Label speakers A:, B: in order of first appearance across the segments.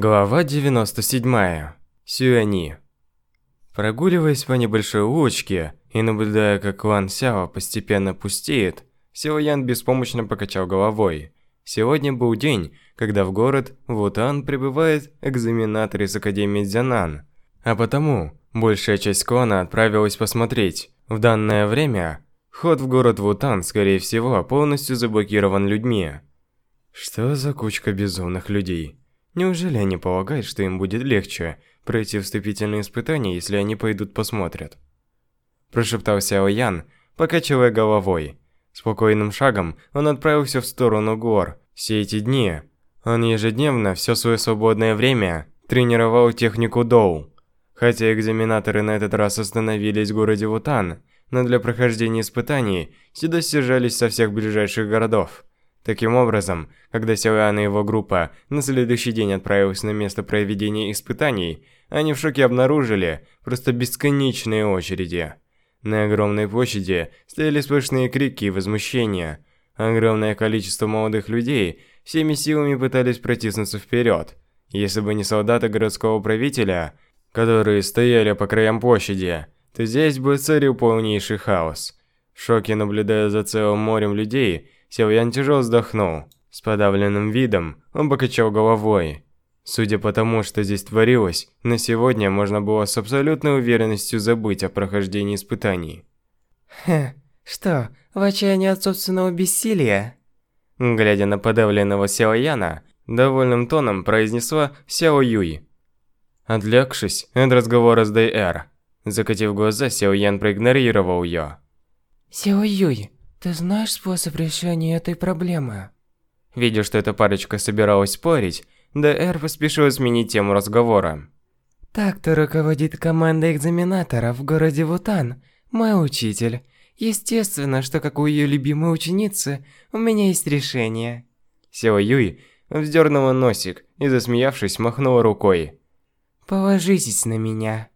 A: Глава 97. Сюани. Прогуливаясь по небольшой улочке и наблюдая, как клан Сяо постепенно пустеет, Сяо Ян беспомощно покачал головой. Сегодня был день, когда в город Вутан прибывает экзаменатор из Академии Дзянан, а потому большая часть клана отправилась посмотреть. В данное время вход в город Вутан, скорее всего, полностью заблокирован людьми. Что за кучка безумных людей? Неужели они полагают, что им будет легче пройти вступительные испытания, если они пойдут посмотрят? Прошептал Сяо Ян, покачивая головой. Спокойным шагом он отправился в сторону гор. Все эти дни он ежедневно все свое свободное время тренировал технику Доу. Хотя экзаменаторы на этот раз остановились в городе Вутан, но для прохождения испытаний сюда съезжались со всех ближайших городов. Таким образом, когда Силуан и его группа на следующий день отправилась на место проведения испытаний, они в шоке обнаружили просто бесконечные очереди. На огромной площади стояли слышные крики и возмущения. Огромное количество молодых людей всеми силами пытались протиснуться вперед. Если бы не солдаты городского правителя, которые стояли по краям площади, то здесь бы царил полнейший хаос. В шоке наблюдая за целым морем людей, Сильян тяжело вздохнул. С подавленным видом он покачал головой. Судя по тому, что здесь творилось, на сегодня можно было с абсолютной уверенностью забыть о прохождении испытаний.
B: Хе, что, в отчаянии от собственного бессилия?
A: Глядя на подавленного Сяо Яна, довольным тоном произнесла Сяо Юй. Отвлекшись от разговора с Дэй закатив глаза, Сяо Ян проигнорировал ее.
B: Сяо Юй, ты знаешь способ решения этой проблемы?
A: Видя, что эта парочка собиралась спорить, ДР поспешил сменить тему разговора.
B: Так-то руководит командой экзаменаторов в городе Вутан, мой учитель. Естественно, что как у ее любимой ученицы, у меня есть решение.
A: Сео Юй вздернула носик и, засмеявшись, махнула рукой.
B: Положитесь на меня.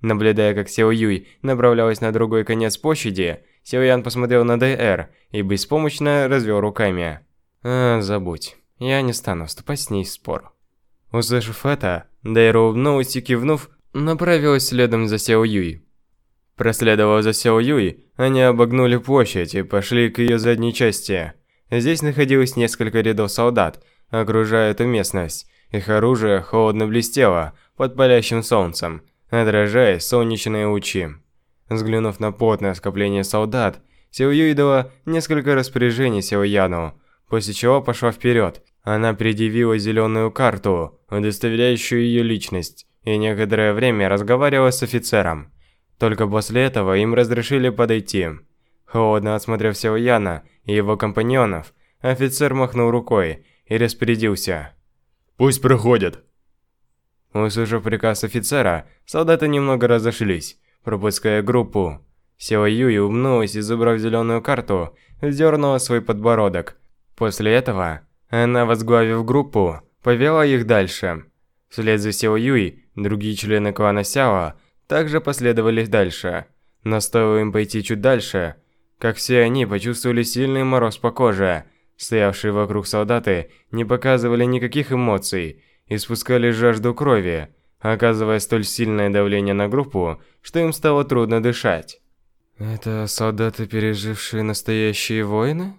A: Наблюдая, как Сео Юй направлялась на другой конец площади, Силуян посмотрел на ДР и беспомощно развел руками. «А, забудь. Я не стану вступать с ней в спор». Услышав это, Дэйра улыбнулась и кивнув, направилась следом за Сяо Юй. Проследовав за Сяо Юй, они обогнули площадь и пошли к ее задней части. Здесь находилось несколько рядов солдат, окружая эту местность. Их оружие холодно блестело под палящим солнцем, отражая солнечные лучи. Взглянув на плотное скопление солдат, Силью дала несколько распоряжений Силуяну, после чего пошла вперед. Она предъявила зеленую карту, удостоверяющую ее личность, и некоторое время разговаривала с офицером. Только после этого им разрешили подойти. Холодно осмотрев Силуяна и его компаньонов, офицер махнул рукой и распорядился.
C: «Пусть проходят».
A: Услышав приказ офицера, солдаты немного разошлись пропуская группу. Сила Юи умнулась и, забрав зеленую карту, вздернула свой подбородок. После этого, она, возглавив группу, повела их дальше. Вслед за Сио Юй, другие члены клана Сяо также последовали дальше. Но стоило им пойти чуть дальше, как все они почувствовали сильный мороз по коже. Стоявшие вокруг солдаты не показывали никаких эмоций и спускали жажду крови оказывая столь сильное давление на группу, что им стало трудно дышать. «Это солдаты, пережившие настоящие войны?»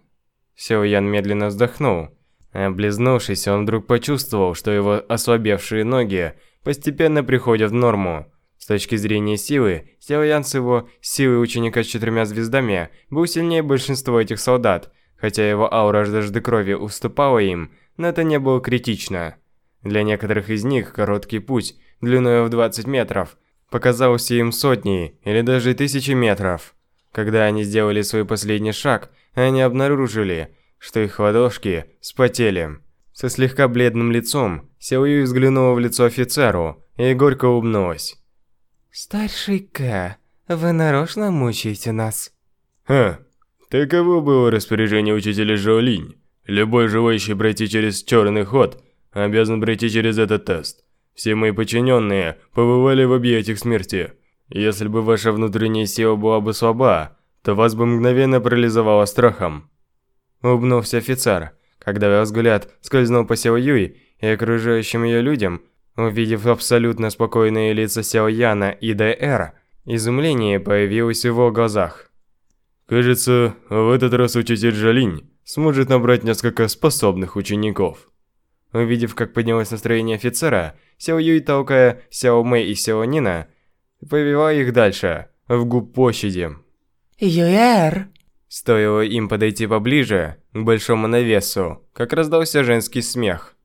A: Сяо Ян медленно вздохнул. Облизнувшись, он вдруг почувствовал, что его ослабевшие ноги постепенно приходят в норму. С точки зрения силы, Сяо Ян с его силой ученика с четырьмя звездами был сильнее большинства этих солдат, хотя его аура жажды крови уступала им, но это не было критично. Для некоторых из них короткий путь длиной в 20 метров, показался им сотней или даже тысячи метров. Когда они сделали свой последний шаг, они обнаружили, что их ладошки спотели. Со слегка бледным лицом Сяоюй взглянула в лицо офицеру и горько улыбнулась.
B: «Старший К, вы нарочно мучаете нас?»
C: «Ха, таково было распоряжение учителя Жоулинь. Любой желающий пройти через черный ход обязан пройти через этот тест. Все мои подчиненные побывали в объятиях смерти. Если бы ваша внутренняя сила была бы слаба, то вас бы мгновенно парализовало страхом. Улыбнулся офицер, когда его взгляд скользнул по Сео Юй,
A: и окружающим ее людям, увидев абсолютно спокойные лица Сяо Яна и Дэр, изумление появилось в его глазах.
C: Кажется, в этот раз учитель Жалинь сможет набрать несколько способных учеников.
A: Увидев, как поднялось настроение офицера, Сяо Юй, толкая Сяо Мэй и Сяо Нина, повела их дальше, в губ площади.
B: Юэр!
A: Стоило им подойти поближе, к большому навесу, как раздался женский смех.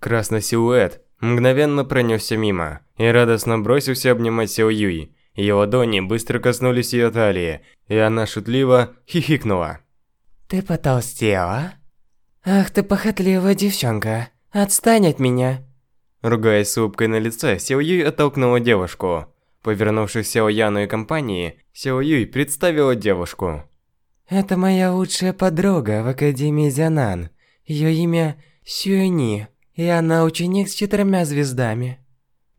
A: Красный силуэт мгновенно пронесся мимо и радостно бросился обнимать Сяо Юй. Ее ладони быстро коснулись ее талии, и она шутливо хихикнула.
B: Ты потолстела? Ах ты похотливая девчонка. Отстань от меня.
A: Ругаясь с улыбкой на лице, Сяо Юй оттолкнула девушку. Повернувшись к Сяо Яну и компании, Сяо Юй представила девушку.
B: Это моя лучшая подруга в Академии Зянан. Ее имя Сюэни, и она ученик с четырьмя звездами.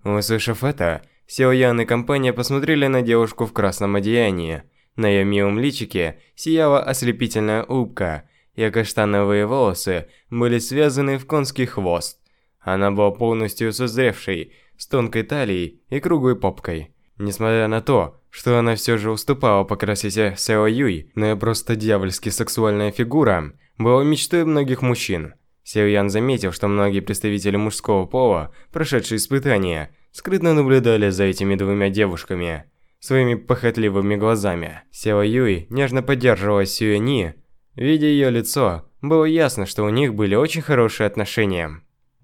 A: Услышав это, Сяо Ян и компания посмотрели на девушку в красном одеянии. На ее милом личике сияла ослепительная улыбка, Ее каштановые волосы были связаны в конский хвост. Она была полностью созревшей, с тонкой талией и круглой попкой. Несмотря на то, что она все же уступала по красоте Сяо Юй, но ее просто дьявольски сексуальная фигура была мечтой многих мужчин. Сяо Ян заметил, что многие представители мужского пола, прошедшие испытания, скрытно наблюдали за этими двумя девушками своими похотливыми глазами. Сяо Юй нежно поддерживала Сюэни. Видя ее лицо, было ясно, что у них были очень хорошие отношения.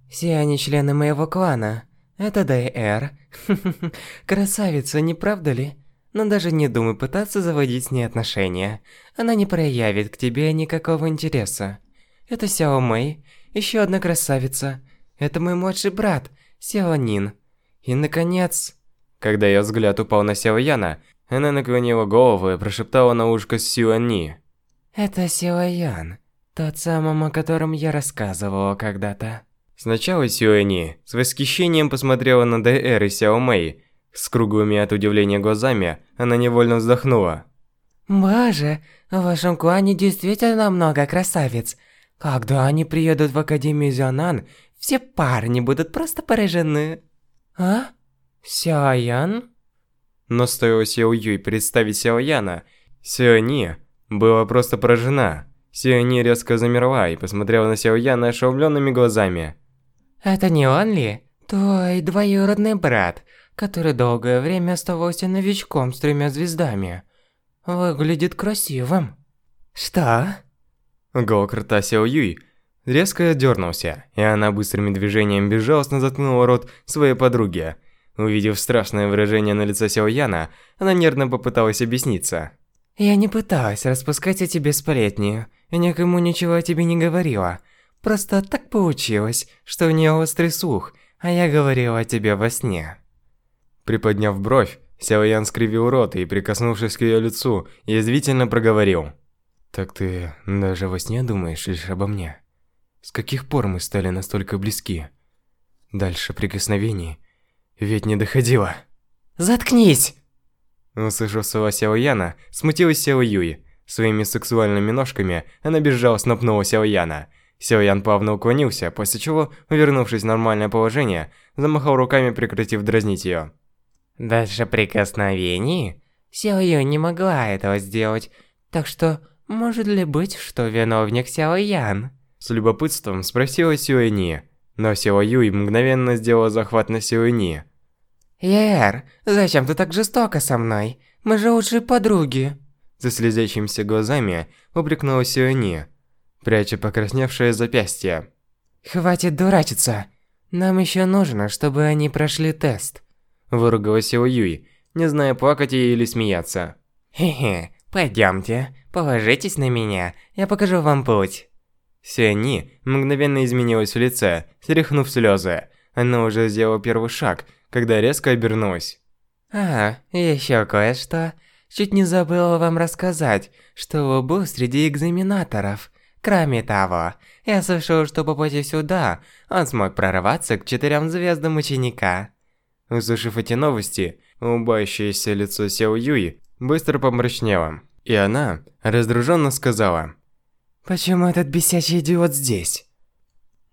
B: Все они члены моего клана. Это Дайэр. Красавица, не правда ли? Но даже не думай пытаться заводить с ней отношения. Она не проявит к тебе никакого интереса. Это Сяо Мэй, еще одна красавица. Это мой младший брат, Сяо Нин. И, наконец...
A: Когда ее взгляд упал на Сяо Яна, она наклонила голову и прошептала на ушко Сюани.
B: Это Сяо Ян, тот самый, о котором я рассказывала когда-то.
A: Сначала Сюэни с восхищением посмотрела на Дэр и Сяо Мэй. С круглыми от удивления глазами она невольно вздохнула.
B: «Боже, в вашем клане действительно много красавиц. Когда они приедут в Академию Зионан, все парни будут просто поражены». «А? Сяоян?»
A: Но стоило Сяо Юй представить Сяо Яна, Сюэни была просто поражена. Сюэни резко замерла и посмотрела на Сяо Яна ошеломленными глазами.
B: Это не он ли? Твой двоюродный брат, который долгое время оставался новичком с тремя звездами. Выглядит красивым. Что?
A: Уголок рта Сяо Юй резко дернулся, и она быстрыми движениями безжалостно заткнула рот своей подруги. Увидев страшное выражение на лице Сяо Яна, она нервно попыталась объясниться.
B: «Я не пыталась распускать о тебе сплетни, и никому ничего о тебе не говорила. Просто так получилось, что у нее острый слух, а я говорила о тебе во сне.
A: Приподняв бровь, Сяо Ян скривил рот и, прикоснувшись к ее лицу, язвительно проговорил. «Так ты даже во сне думаешь лишь обо мне? С каких пор мы стали настолько близки? Дальше прикосновений ведь не доходило».
B: «Заткнись!»
A: Услышав слова Сяо Яна, смутилась Сяо Юй. Своими сексуальными ножками она безжалостно пнула Сяо Яна – Сяо Ян плавно уклонился, после чего, вернувшись в нормальное положение, замахал руками, прекратив дразнить ее.
B: Дальше прикосновений? Сяо Юнь не могла этого сделать, так что может ли быть, что виновник Сяо Ян?
A: С любопытством спросила Сюэни, но Сяо Юй мгновенно сделала захват на Сюэни.
B: Яэр, зачем ты так жестоко со мной? Мы же лучшие подруги.
A: За слезящимися глазами упрекнула Сюэни пряча покрасневшее запястье.
B: «Хватит дурачиться! Нам еще нужно, чтобы они прошли тест!»
A: Выругалась его Юй, не зная, плакать ей или смеяться.
B: «Хе-хе, пойдемте, положитесь на меня, я покажу вам путь!»
A: Сиани мгновенно изменилась в лице, стряхнув слезы. Она уже сделала первый шаг, когда резко обернулась.
B: «А, еще кое-что. Чуть не забыла вам рассказать, что был среди экзаменаторов. Кроме того, я слышал, что по пути сюда он смог прорваться к четырем звездам ученика.
A: Услышав эти новости, улыбающееся лицо Сяо Юи быстро помрачнело, и она раздраженно сказала.
B: «Почему этот бесячий идиот здесь?»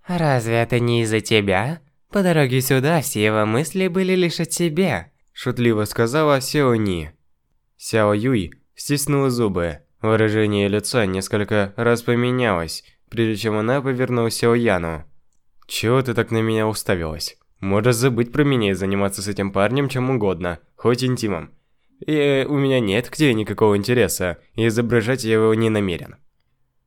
B: Разве это не из-за тебя? По дороге сюда все его мысли были лишь о тебе.
A: Шутливо сказала Сяо Ни. Сяо Юй стиснула зубы. Выражение лица несколько раз поменялось, прежде чем она повернулась Сяо Яну. «Чего ты так на меня уставилась? Можешь забыть про меня и заниматься с этим парнем чем угодно, хоть интимом. И у меня нет к тебе никакого интереса, и изображать я его не намерен».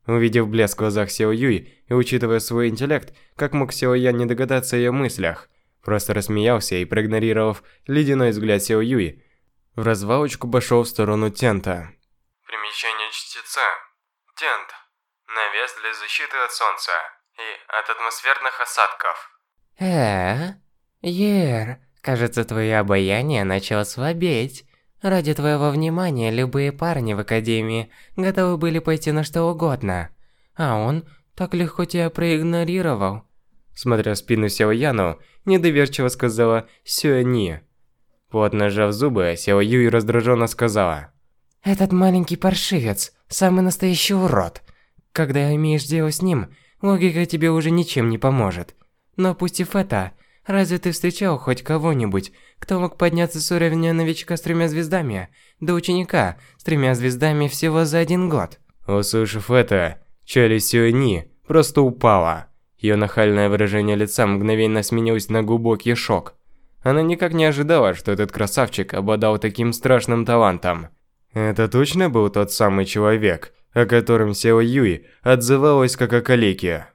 A: Увидев блеск в глазах Сяо Юй и учитывая свой интеллект, как мог Сяо Ян не догадаться о ее мыслях? Просто рассмеялся и, проигнорировав ледяной взгляд Сяо Юй, в развалочку пошел в сторону Тента. Примечание чтеца. Тент. Навес для защиты от солнца и от атмосферных осадков.
B: Э, Ер, кажется, твое обаяние начало слабеть. Ради твоего внимания любые парни в Академии готовы были пойти на что угодно. А он так легко тебя проигнорировал.
A: Смотря в спину Сяо Яну, недоверчиво сказала Сюэни. Плотно сжав зубы, Сяо Юй раздраженно сказала.
B: Этот маленький паршивец, самый настоящий урод. Когда имеешь дело с ним, логика тебе уже ничем не поможет. Но опустив это, разве ты встречал хоть кого-нибудь, кто мог подняться с уровня новичка с тремя звездами до ученика с тремя звездами всего за один год?
A: Услышав это, челюсть Сюэни просто упала. Ее нахальное выражение лица мгновенно сменилось на глубокий шок. Она никак не ожидала, что этот красавчик обладал таким страшным талантом. Это точно был тот самый человек, о котором Сео Юй отзывалась как о калеке.